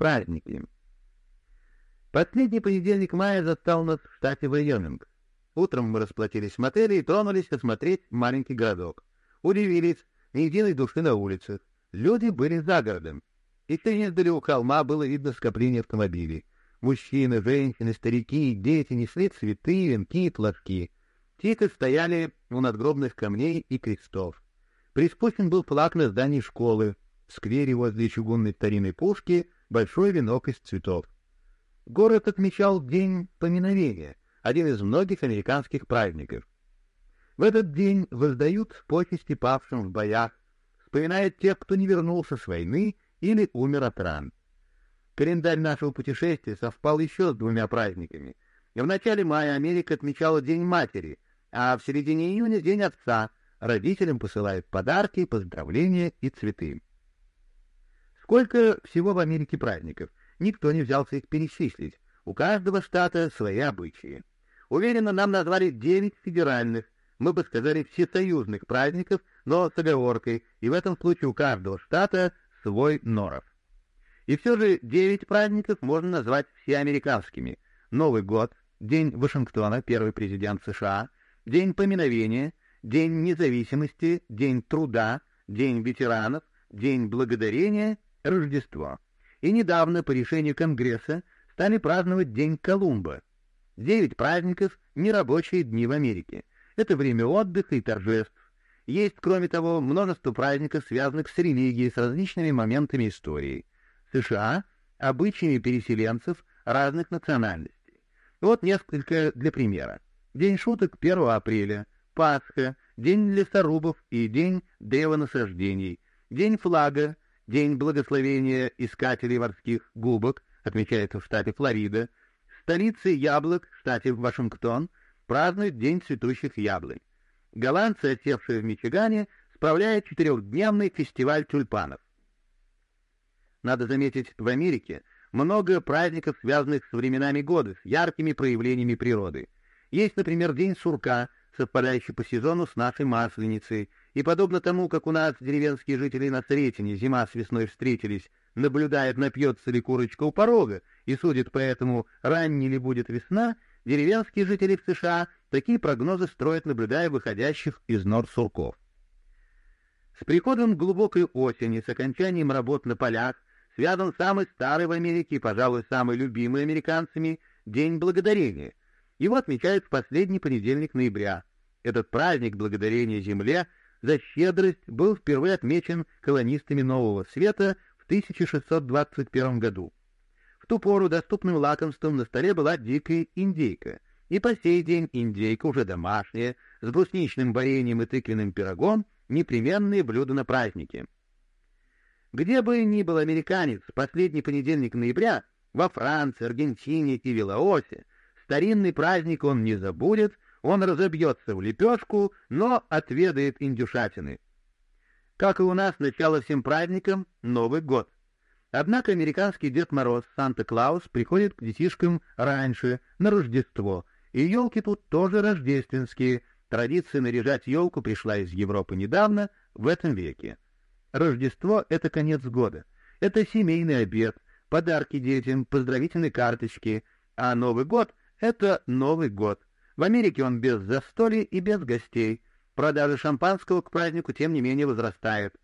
Праздники. Последний понедельник мая застал нас в штате Вайоминг. Утром мы расплатились в мотеле и тронулись осмотреть маленький городок. Удивились, ни единой души на улицах. Люди были за городом. И издали у холма было видно скопление автомобилей. Мужчины, женщины, старики и дети несли цветы, венки и флажки. Тихо стояли у надгробных камней и крестов. Приспущен был флаг на здании школы. В сквере возле чугунной старинной пушки большой венок из цветов. Город отмечал День поминовения, один из многих американских праздников. В этот день воздают почести павшим в боях, вспоминают тех, кто не вернулся с войны или умер от ран. Календарь нашего путешествия совпал еще с двумя праздниками. В начале мая Америка отмечала День матери, а в середине июня — День отца. Родителям посылают подарки, поздравления и цветы. Сколько всего в Америке праздников? Никто не взялся их перечислить. У каждого штата свои обычаи. Уверенно, нам назвали девять федеральных, мы бы сказали всесоюзных праздников, но с оговоркой, и в этом случае у каждого штата свой норов. И все же девять праздников можно назвать всеамериканскими. Новый год, День Вашингтона, первый президент США, День поминовения, День независимости, День труда, День ветеранов, День благодарения Рождество. И недавно, по решению Конгресса, стали праздновать День Колумба. Девять праздников — нерабочие дни в Америке. Это время отдыха и торжеств. Есть, кроме того, множество праздников, связанных с религией, с различными моментами истории. США — обычаями переселенцев разных национальностей. Вот несколько для примера. День шуток 1 апреля, Пасха, День лесорубов и День древонасаждений, День флага, День благословения искателей морских губок, отмечается в штате Флорида, столице яблок, в штате Вашингтон, празднуют День цветущих яблонь. Голландцы, осевшие в Мичигане, справляют четырехдневный фестиваль тюльпанов. Надо заметить, в Америке много праздников, связанных с временами года, с яркими проявлениями природы. Есть, например, День сурка, совпадающий по сезону с нашей Масленицей, и подобно тому, как у нас деревенские жители на Сретене зима с весной встретились, наблюдает, напьется ли курочка у порога, и судит поэтому, ранней ли будет весна, деревенские жители в США такие прогнозы строят, наблюдая выходящих из нор сурков. С приходом глубокой осени, с окончанием работ на полях, связан самый старый в Америке и, пожалуй, самый любимый американцами День Благодарения. Его отмечают в последний понедельник ноября. Этот праздник благодарения Земле — за щедрость был впервые отмечен колонистами Нового Света в 1621 году. В ту пору доступным лакомством на столе была дикая индейка, и по сей день индейка уже домашняя, с брусничным вареньем и тыквенным пирогом, непременные блюда на праздники. Где бы ни был американец, последний понедельник ноября, во Франции, Аргентине и Вилаосе, старинный праздник он не забудет — он разобьется в лепешку, но отведает индюшатины. Как и у нас, начало всем праздникам — Новый год. Однако американский Дед Мороз, Санта-Клаус, приходит к детишкам раньше, на Рождество, и елки тут тоже рождественские. Традиция наряжать елку пришла из Европы недавно, в этом веке. Рождество — это конец года. Это семейный обед, подарки детям, поздравительные карточки, а Новый год — это Новый год. В Америке он без застолий и без гостей. Продажа шампанского к празднику, тем не менее, возрастает.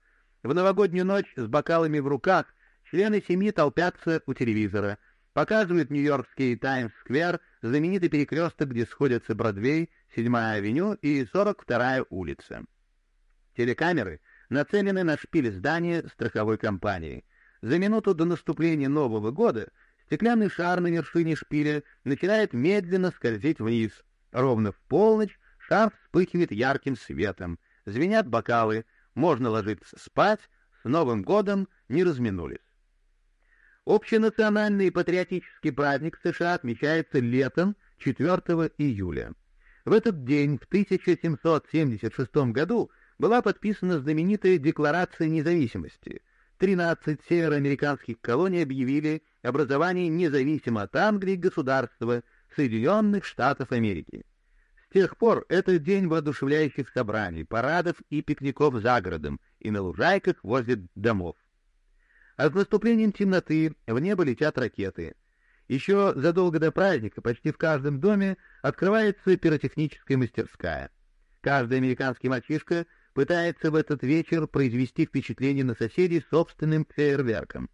В новогоднюю ночь с бокалами в руках члены семьи толпятся у телевизора. Показывают нью-йоркский Таймс-сквер, знаменитый перекресток, где сходятся Бродвей, 7-я авеню и 42-я улица. Телекамеры нацелены на шпиль здания страховой компании. За минуту до наступления Нового года стеклянный шар на вершине шпиля начинает медленно скользить вниз — Ровно в полночь шар вспыхивает ярким светом, звенят бокалы, можно ложиться спать, с Новым годом не разминулись. Общенациональный патриотический праздник США отмечается летом 4 июля. В этот день, в 1776 году, была подписана знаменитая Декларация независимости. 13 североамериканских колоний объявили образование независимо от Англии государства – Соединенных Штатов Америки. С тех пор это день воодушевляющих собраний, парадов и пикников за городом и на лужайках возле домов. А с наступлением темноты в небо летят ракеты. Еще задолго до праздника почти в каждом доме открывается пиротехническая мастерская. Каждый американский мальчишка пытается в этот вечер произвести впечатление на соседей собственным фейерверком.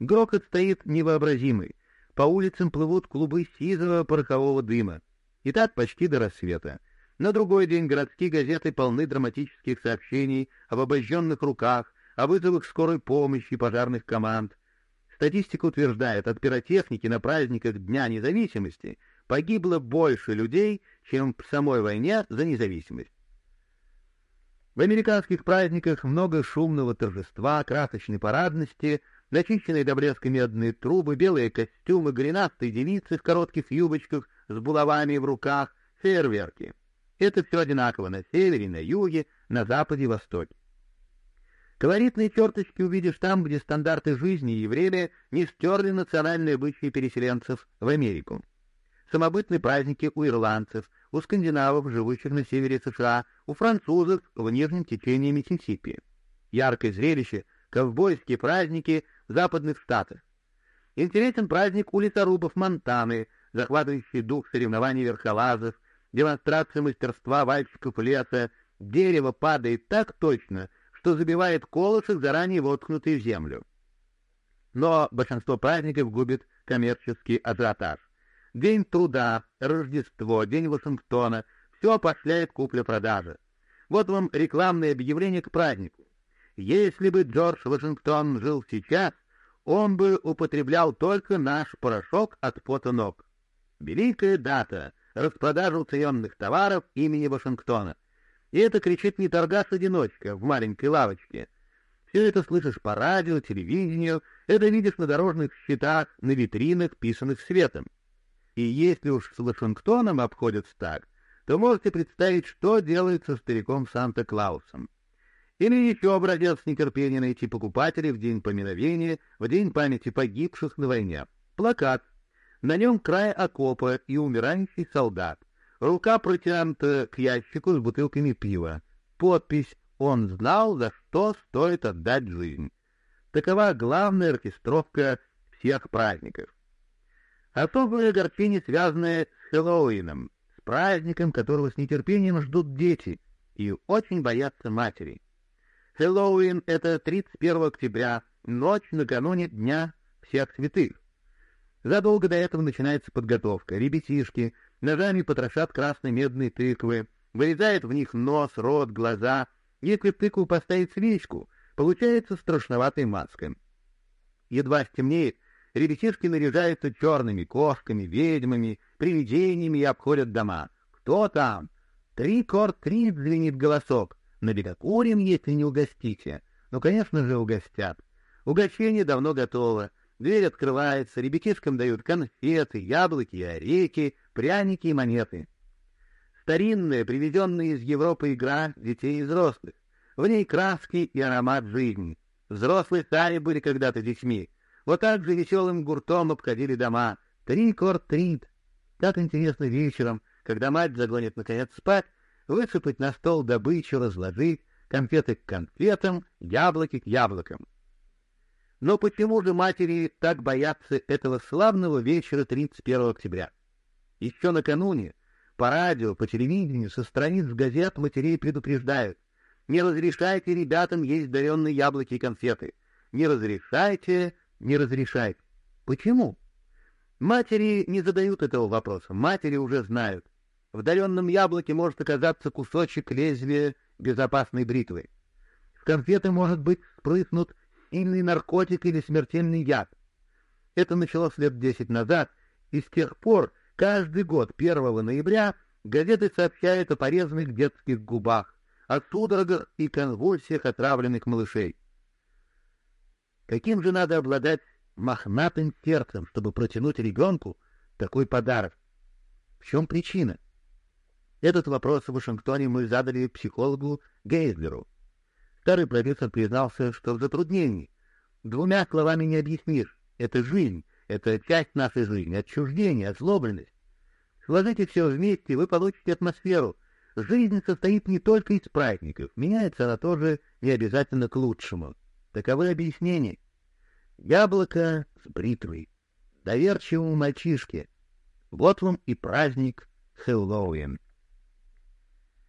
Грохот стоит невообразимый. По улицам плывут клубы сизого порохового дыма. И так почти до рассвета. На другой день городские газеты полны драматических сообщений об обожженных руках, о вызовах скорой помощи пожарных команд. Статистика утверждает, от пиротехники на праздниках Дня независимости погибло больше людей, чем в самой войне за независимость. В американских праздниках много шумного торжества, красочной парадности, начищенные до блеска медные трубы, белые костюмы, гренастые девицы в коротких юбочках с булавами в руках, фейерверки. Это все одинаково на севере, на юге, на западе, востоке. Колоритные черточки увидишь там, где стандарты жизни и время не стерли национальные обычаи переселенцев в Америку. Самобытные праздники у ирландцев, у скандинавов, живущих на севере США, у французов в нижнем течении Миссисипи. Яркое зрелище — ковбойские праздники западных штатах. Интересен праздник у лесорубов Монтаны, захватывающий дух соревнований верхолазов, демонстрация мастерства вальщиков леса, дерево падает так точно, что забивает колышек, заранее воткнутый в землю. Но большинство праздников губит коммерческий ажиотаж. День труда, Рождество, День Вашингтона — все опошляет купля-продажа. Вот вам рекламное объявление к празднику. Если бы Джордж Вашингтон жил сейчас, он бы употреблял только наш порошок от пота ног. Великая дата — распродажа уцененных товаров имени Вашингтона — и это кричит не торгаш-одиночка в маленькой лавочке. Все это слышишь по радио, телевидению, это видишь на дорожных щитах, на витринах, писанных светом. И если уж с Вашингтоном обходятся так, то можете представить, что делает со стариком Санта-Клаусом. Или еще образец нетерпения найти покупателей в день поминовения, в день памяти погибших на войне. Плакат. На нем край окопа и умирающий солдат. Рука протянута к ящику с бутылками пива. Подпись «Он знал, за что стоит отдать жизнь». Такова главная оркестровка всех праздников. Особое огорчение, связанное с Хэллоуином, с праздником, которого с нетерпением ждут дети и очень боятся матери. Хэллоуин — это 31 октября, ночь накануне Дня всех святых. Задолго до этого начинается подготовка. Ребятишки ножами потрошат красные медные тыквы, вырезают в них нос, рот, глаза. Если в тыкву поставить свечку, получается страшноватая маска. Едва стемнеет, ребятишки наряжаются черными кошками, ведьмами, привидениями и обходят дома. «Кто там?» «Три корт три звенит голосок. Набегокурим, если не угостите». Ну, конечно же, угостят. Угощение давно готово. Дверь открывается, ребятишкам дают конфеты, яблоки орехи, пряники и монеты. Старинная, привезенная из Европы игра детей и взрослых. В ней краски и аромат жизни. Взрослые сами были когда-то детьми. Вот так же веселым гуртом обходили дома. Трик-ор-трит. Так интересно вечером, когда мать загонит наконец спать, высыпать на стол добычу, разложить, конфеты к конфетам, яблоки к яблокам. Но почему же матери так боятся этого славного вечера 31 октября? Еще накануне по радио, по телевидению, со страниц газет матерей предупреждают. Не разрешайте ребятам есть даренные яблоки и конфеты. Не разрешайте, не разрешайте. Почему? Матери не задают этого вопроса. Матери уже знают. В даренном яблоке может оказаться кусочек лезвия безопасной бритвы. В конфеты может быть спрыснут сильный наркотик или смертельный яд. Это началось лет десять назад, и с тех пор каждый год 1 ноября газеты сообщают о порезанных детских губах, о судорогах и конвульсиях отравленных малышей. Каким же надо обладать мохнатым сердцем, чтобы протянуть ребенку такой подарок? В чем причина? Этот вопрос в Вашингтоне мы задали психологу Гейзлеру. Старый профессор признался, что в затруднении. Двумя словами не объяснишь. Это жизнь, это часть нашей жизни, отчуждение, озлобленность. Сложите все вместе, вы получите атмосферу. Жизнь состоит не только из праздников, меняется она тоже не обязательно к лучшему. Таковы объяснения. Яблоко с бритвой. Доверчивому мальчишке. Вот вам и праздник Хэллоуин.